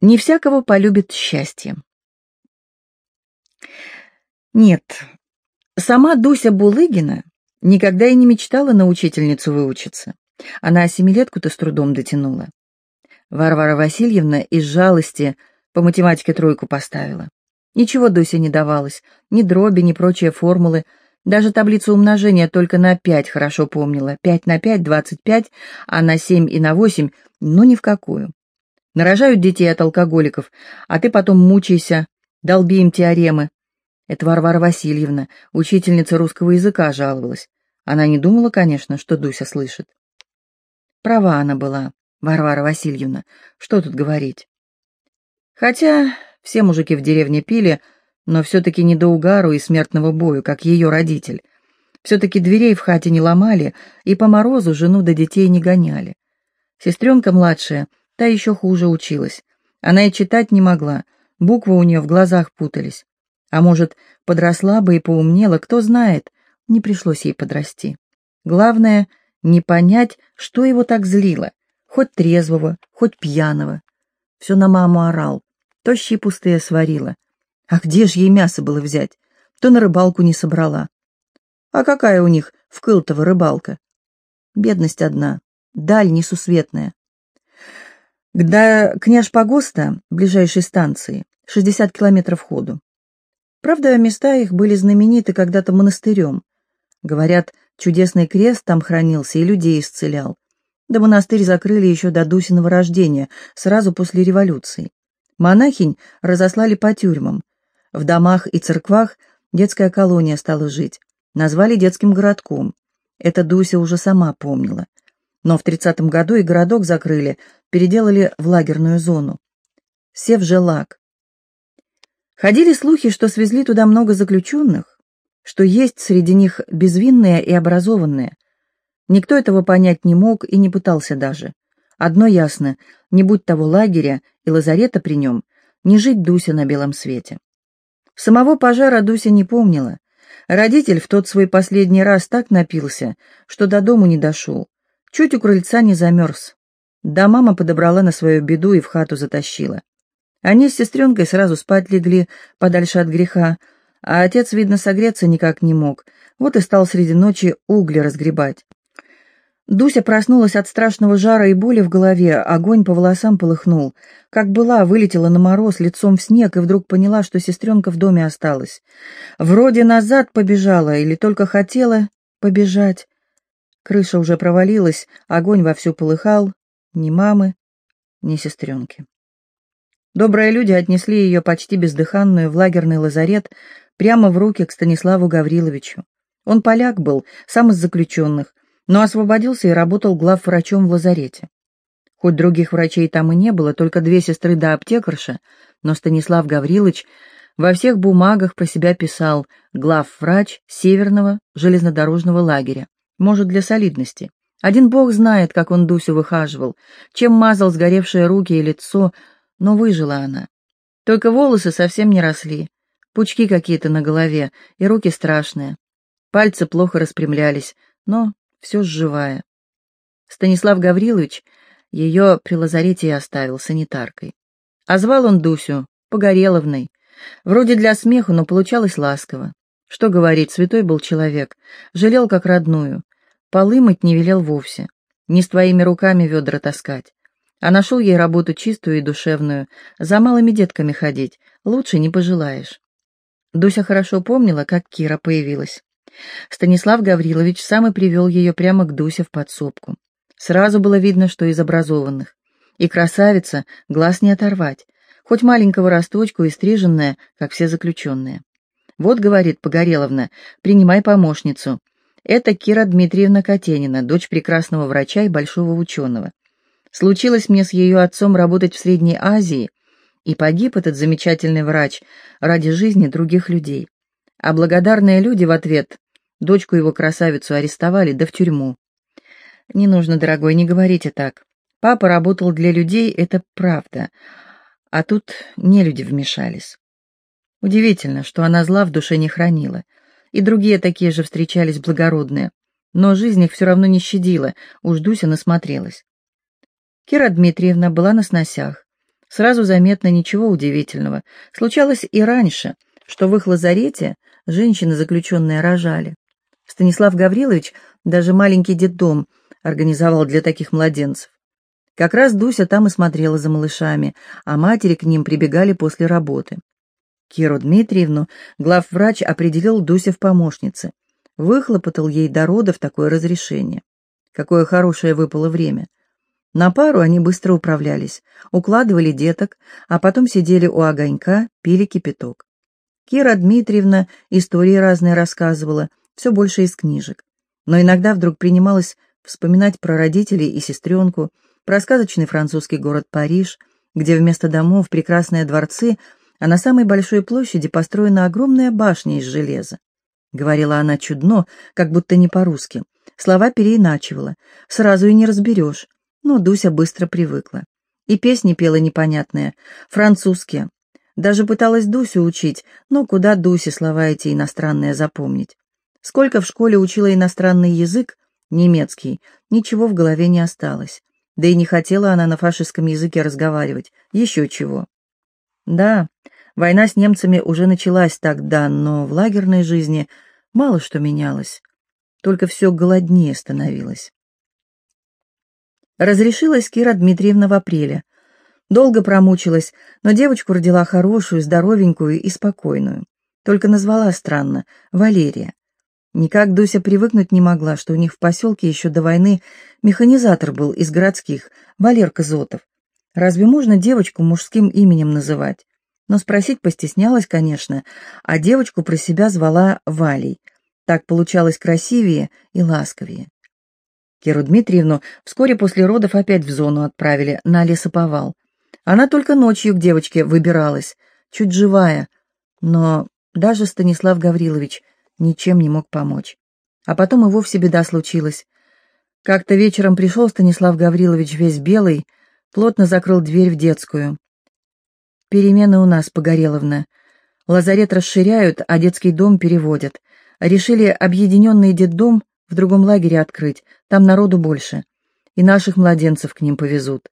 Не всякого полюбит счастье. Нет, сама Дуся Булыгина никогда и не мечтала на учительницу выучиться. Она семилетку-то с трудом дотянула. Варвара Васильевна из жалости по математике тройку поставила. Ничего Дусе не давалось, ни дроби, ни прочие формулы, даже таблицу умножения только на пять хорошо помнила. Пять на пять — двадцать пять, а на семь и на восемь — ну ни в какую. Нарожают детей от алкоголиков, а ты потом мучайся, долби им теоремы. Это Варвара Васильевна, учительница русского языка, жаловалась. Она не думала, конечно, что Дуся слышит. Права она была, Варвара Васильевна, что тут говорить. Хотя все мужики в деревне пили, но все-таки не до угару и смертного бою, как ее родитель. Все-таки дверей в хате не ломали и по морозу жену до детей не гоняли. Сестренка младшая Та еще хуже училась. Она и читать не могла, буквы у нее в глазах путались. А может, подросла бы и поумнела, кто знает, не пришлось ей подрасти. Главное, не понять, что его так злило, хоть трезвого, хоть пьяного. Все на маму орал, то щи пустые сварила. А где ж ей мясо было взять? То на рыбалку не собрала. А какая у них в Кылтово рыбалка? Бедность одна, даль несусветная. До Княж-Погоста, ближайшей станции, 60 километров ходу. Правда, места их были знамениты когда-то монастырем. Говорят, чудесный крест там хранился и людей исцелял. Да монастырь закрыли еще до Дусиного рождения, сразу после революции. Монахинь разослали по тюрьмам. В домах и церквах детская колония стала жить. Назвали детским городком. Это Дуся уже сама помнила. Но в 30-м году и городок закрыли, переделали в лагерную зону. Севжелак. Ходили слухи, что свезли туда много заключенных, что есть среди них безвинные и образованные. Никто этого понять не мог и не пытался даже. Одно ясно, не будь того лагеря и лазарета при нем, не жить Дуся на белом свете. Самого пожара Дуся не помнила. Родитель в тот свой последний раз так напился, что до дому не дошел. Чуть у крыльца не замерз. Да мама подобрала на свою беду и в хату затащила. Они с сестренкой сразу спать легли, подальше от греха, а отец, видно, согреться никак не мог, вот и стал среди ночи угли разгребать. Дуся проснулась от страшного жара и боли в голове, огонь по волосам полыхнул. Как была, вылетела на мороз, лицом в снег, и вдруг поняла, что сестренка в доме осталась. Вроде назад побежала или только хотела побежать. Крыша уже провалилась, огонь вовсю полыхал. Ни мамы, ни сестренки. Добрые люди отнесли ее почти бездыханную в лагерный лазарет прямо в руки к Станиславу Гавриловичу. Он поляк был, сам из заключенных, но освободился и работал главврачом в лазарете. Хоть других врачей там и не было, только две сестры да аптекарша, но Станислав Гаврилович во всех бумагах про себя писал главврач Северного железнодорожного лагеря может, для солидности. Один бог знает, как он Дусю выхаживал, чем мазал сгоревшие руки и лицо, но выжила она. Только волосы совсем не росли, пучки какие-то на голове и руки страшные. Пальцы плохо распрямлялись, но все живая. Станислав Гаврилович ее при лазарете и оставил санитаркой. А звал он Дусю Погореловной. Вроде для смеху, но получалось ласково. Что говорить, святой был человек, жалел как родную. Полы мыть не велел вовсе, не с твоими руками ведра таскать. А нашел ей работу чистую и душевную, за малыми детками ходить, лучше не пожелаешь. Дуся хорошо помнила, как Кира появилась. Станислав Гаврилович сам и привел ее прямо к Дусе в подсобку. Сразу было видно, что из образованных. И красавица, глаз не оторвать, хоть маленького росточку и стриженная, как все заключенные. «Вот, — говорит Погореловна, — принимай помощницу. Это Кира Дмитриевна Катенина, дочь прекрасного врача и большого ученого. Случилось мне с ее отцом работать в Средней Азии, и погиб этот замечательный врач ради жизни других людей. А благодарные люди в ответ дочку его красавицу арестовали, да в тюрьму. Не нужно, дорогой, не говорите так. Папа работал для людей, это правда, а тут не люди вмешались. Удивительно, что она зла в душе не хранила. И другие такие же встречались благородные. Но жизнь их все равно не щадила, уж Дуся насмотрелась. Кира Дмитриевна была на сносях. Сразу заметно ничего удивительного. Случалось и раньше, что в их лазарете женщины, заключенные, рожали. Станислав Гаврилович даже маленький детдом организовал для таких младенцев. Как раз Дуся там и смотрела за малышами, а матери к ним прибегали после работы. Киру Дмитриевну главврач определил Дуся в помощнице. Выхлопотал ей до родов такое разрешение. Какое хорошее выпало время. На пару они быстро управлялись, укладывали деток, а потом сидели у огонька, пили кипяток. Кира Дмитриевна истории разные рассказывала, все больше из книжек. Но иногда вдруг принималась вспоминать про родителей и сестренку, про сказочный французский город Париж, где вместо домов прекрасные дворцы, а на самой большой площади построена огромная башня из железа. Говорила она чудно, как будто не по-русски. Слова переиначивала. Сразу и не разберешь. Но Дуся быстро привыкла. И песни пела непонятные, французские. Даже пыталась Дусю учить, но куда Дусе слова эти иностранные запомнить? Сколько в школе учила иностранный язык, немецкий, ничего в голове не осталось. Да и не хотела она на фашистском языке разговаривать, еще чего. Да, война с немцами уже началась тогда, но в лагерной жизни мало что менялось, только все голоднее становилось. Разрешилась Кира Дмитриевна в апреле. Долго промучилась, но девочку родила хорошую, здоровенькую и спокойную. Только назвала странно — Валерия. Никак Дуся привыкнуть не могла, что у них в поселке еще до войны механизатор был из городских, Валерка Зотов. Разве можно девочку мужским именем называть? Но спросить постеснялась, конечно, а девочку про себя звала Валей. Так получалось красивее и ласковее. Киру Дмитриевну вскоре после родов опять в зону отправили, на лесоповал. Она только ночью к девочке выбиралась, чуть живая, но даже Станислав Гаврилович – ничем не мог помочь. А потом и вовсе беда случилась. Как-то вечером пришел Станислав Гаврилович весь белый, плотно закрыл дверь в детскую. «Перемены у нас, Погореловна. Лазарет расширяют, а детский дом переводят. Решили объединенный детдом в другом лагере открыть, там народу больше. И наших младенцев к ним повезут».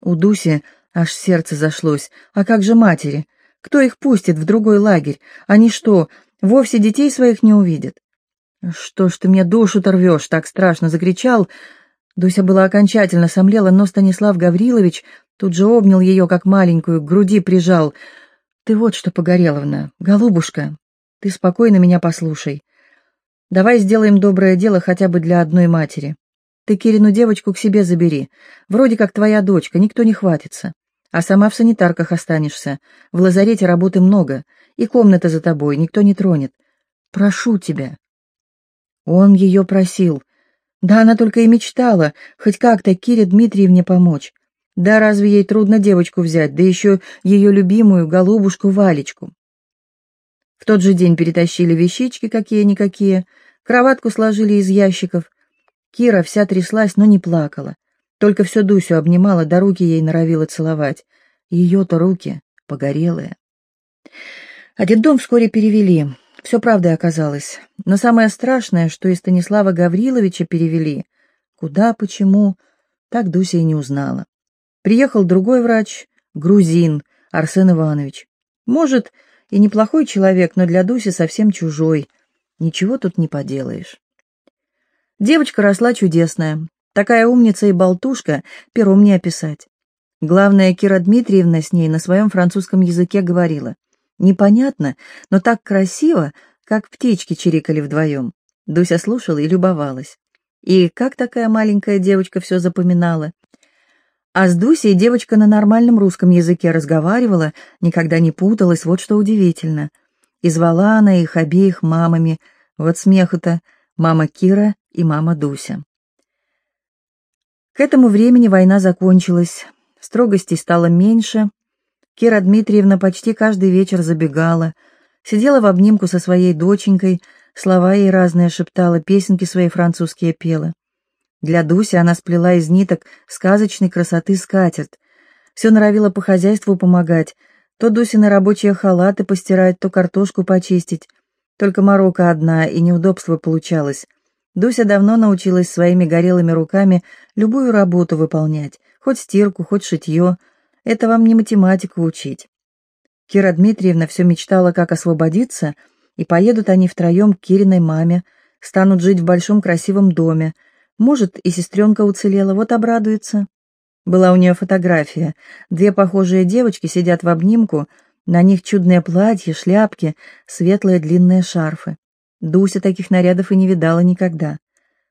У Дуси аж сердце зашлось. «А как же матери? Кто их пустит в другой лагерь? Они что, вовсе детей своих не увидит. «Что ж ты мне душу-то рвешь?» — так страшно закричал. Дуся была окончательно сомлела, но Станислав Гаврилович тут же обнял ее, как маленькую, к груди прижал. «Ты вот что, Погореловна, голубушка, ты спокойно меня послушай. Давай сделаем доброе дело хотя бы для одной матери. Ты Кирину девочку к себе забери. Вроде как твоя дочка, никто не хватится. А сама в санитарках останешься. В лазарете работы много и комната за тобой, никто не тронет. Прошу тебя». Он ее просил. Да она только и мечтала, хоть как-то Кире Дмитриевне помочь. Да разве ей трудно девочку взять, да еще ее любимую голубушку Валечку. В тот же день перетащили вещички какие-никакие, кроватку сложили из ящиков. Кира вся тряслась, но не плакала. Только все Дусю обнимала, да руки ей норовила целовать. Ее-то руки погорелые. А детдом вскоре перевели. Все правдой оказалось. Но самое страшное, что и Станислава Гавриловича перевели. Куда, почему, так Дуся и не узнала. Приехал другой врач, грузин, Арсен Иванович. Может, и неплохой человек, но для Дуси совсем чужой. Ничего тут не поделаешь. Девочка росла чудесная. Такая умница и болтушка, пером не описать. Главное, Кира Дмитриевна с ней на своем французском языке говорила. Непонятно, но так красиво, как птички чирикали вдвоем. Дуся слушала и любовалась. И как такая маленькая девочка все запоминала. А с Дусей девочка на нормальном русском языке разговаривала, никогда не путалась, вот что удивительно. И звала она их обеих мамами, вот смеху-то, мама Кира и мама Дуся. К этому времени война закончилась, строгостей стало меньше, Кира Дмитриевна почти каждый вечер забегала, сидела в обнимку со своей доченькой, слова ей разные шептала, песенки свои французские пела. Для Дуси она сплела из ниток сказочной красоты скатерть. Все норовила по хозяйству помогать, то Дусины рабочие халаты постирать, то картошку почистить. Только морока одна, и неудобство получалось. Дуся давно научилась своими горелыми руками любую работу выполнять, хоть стирку, хоть шитье — Это вам не математику учить. Кира Дмитриевна все мечтала, как освободиться, и поедут они втроем к Кириной маме, станут жить в большом красивом доме. Может, и сестренка уцелела, вот обрадуется. Была у нее фотография. Две похожие девочки сидят в обнимку, на них чудные платья, шляпки, светлые длинные шарфы. Дуся таких нарядов и не видала никогда.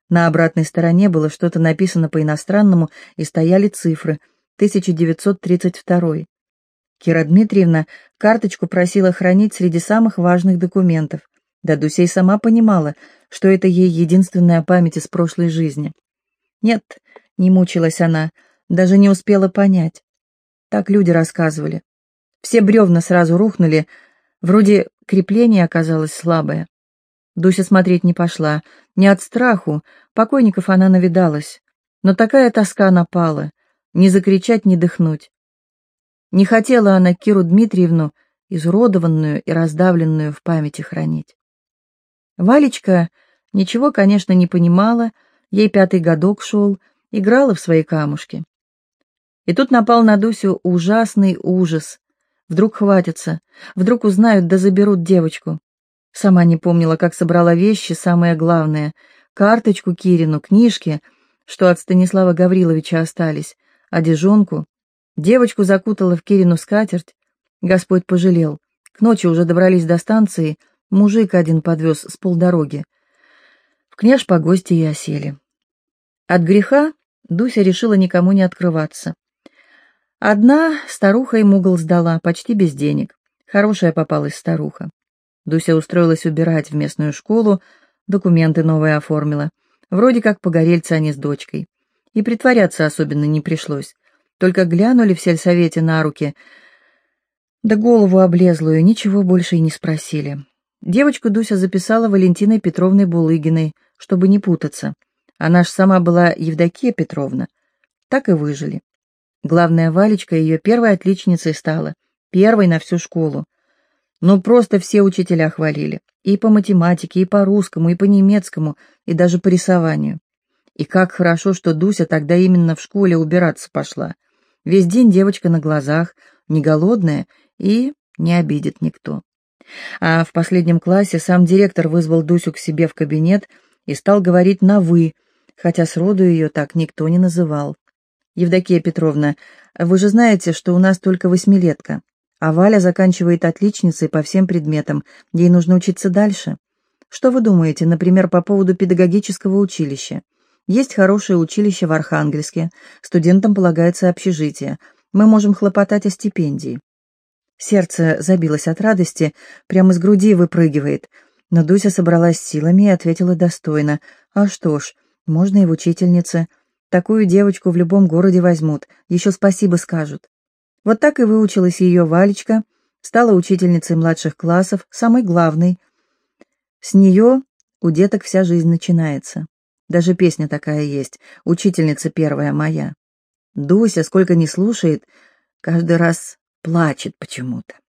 На обратной стороне было что-то написано по-иностранному, и стояли цифры. 1932. Кира Дмитриевна карточку просила хранить среди самых важных документов. Да и сама понимала, что это ей единственная память из прошлой жизни. Нет, не мучилась она, даже не успела понять. Так люди рассказывали. Все бревна сразу рухнули, вроде крепление оказалось слабое. Дуся смотреть не пошла, не от страху, покойников она навидалась. Но такая тоска напала, не закричать, не дыхнуть. Не хотела она Киру Дмитриевну, изуродованную и раздавленную в памяти хранить. Валечка ничего, конечно, не понимала, ей пятый годок шел, играла в свои камушки. И тут напал на Дусю ужасный ужас. Вдруг хватится, вдруг узнают да заберут девочку. Сама не помнила, как собрала вещи, самое главное — карточку Кирину, книжки, что от Станислава Гавриловича остались, одежонку. Девочку закутала в Кирину скатерть. Господь пожалел. К ночи уже добрались до станции, мужик один подвез с полдороги. В княж по гости и осели. От греха Дуся решила никому не открываться. Одна старуха им угол сдала, почти без денег. Хорошая попалась старуха. Дуся устроилась убирать в местную школу, документы новые оформила. Вроде как погорельцы они с дочкой. И притворяться особенно не пришлось. Только глянули в сельсовете на руки, да голову облезлую, ничего больше и не спросили. Девочку Дуся записала Валентиной Петровной Булыгиной, чтобы не путаться. Она ж сама была Евдокия Петровна. Так и выжили. Главная Валечка ее первой отличницей стала, первой на всю школу. Но просто все учителя хвалили. И по математике, и по русскому, и по немецкому, и даже по рисованию. И как хорошо, что Дуся тогда именно в школе убираться пошла. Весь день девочка на глазах, не голодная, и не обидит никто. А в последнем классе сам директор вызвал Дусю к себе в кабинет и стал говорить на «вы», хотя сроду ее так никто не называл. «Евдокия Петровна, вы же знаете, что у нас только восьмилетка, а Валя заканчивает отличницей по всем предметам, ей нужно учиться дальше. Что вы думаете, например, по поводу педагогического училища? Есть хорошее училище в Архангельске, студентам полагается общежитие, мы можем хлопотать о стипендии». Сердце забилось от радости, прямо из груди выпрыгивает, но Дуся собралась силами и ответила достойно. «А что ж, можно и в учительнице». Такую девочку в любом городе возьмут, еще спасибо скажут. Вот так и выучилась ее Валечка, стала учительницей младших классов, самой главной. С нее у деток вся жизнь начинается. Даже песня такая есть, учительница первая моя. Дуся, сколько не слушает, каждый раз плачет почему-то.